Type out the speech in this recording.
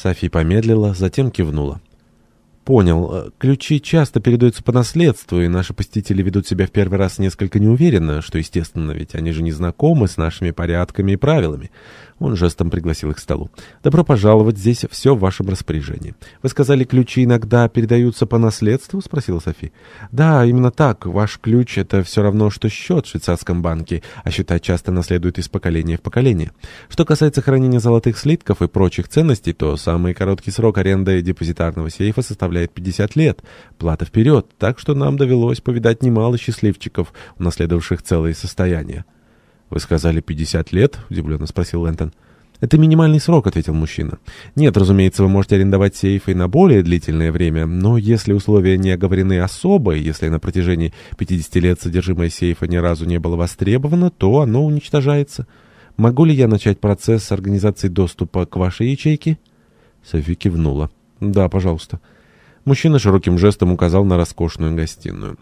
Софи помедлила, затем кивнула. «Понял. Э, ключи часто передаются по наследству, и наши посетители ведут себя в первый раз несколько неуверенно, что естественно, ведь они же не знакомы с нашими порядками и правилами. Он жестом пригласил их к столу. «Добро пожаловать, здесь все в вашем распоряжении». «Вы сказали, ключи иногда передаются по наследству?» — спросила Софи. «Да, именно так. Ваш ключ — это все равно, что счет в швейцарском банке, а счета часто наследуют из поколения в поколение. Что касается хранения золотых слитков и прочих ценностей, то самый короткий срок аренды депозитарного сейфа составляет 50 лет. Плата вперед, так что нам довелось повидать немало счастливчиков, унаследовавших целые состояния. «Вы сказали 50 лет?» — удивленно спросил Лэнтон. «Это минимальный срок», — ответил мужчина. «Нет, разумеется, вы можете арендовать сейфы на более длительное время, но если условия не оговорены особо, если на протяжении 50 лет содержимое сейфа ни разу не было востребовано, то оно уничтожается. Могу ли я начать процесс организации доступа к вашей ячейке?» Софи кивнула. «Да, пожалуйста». Мужчина широким жестом указал на роскошную гостиную.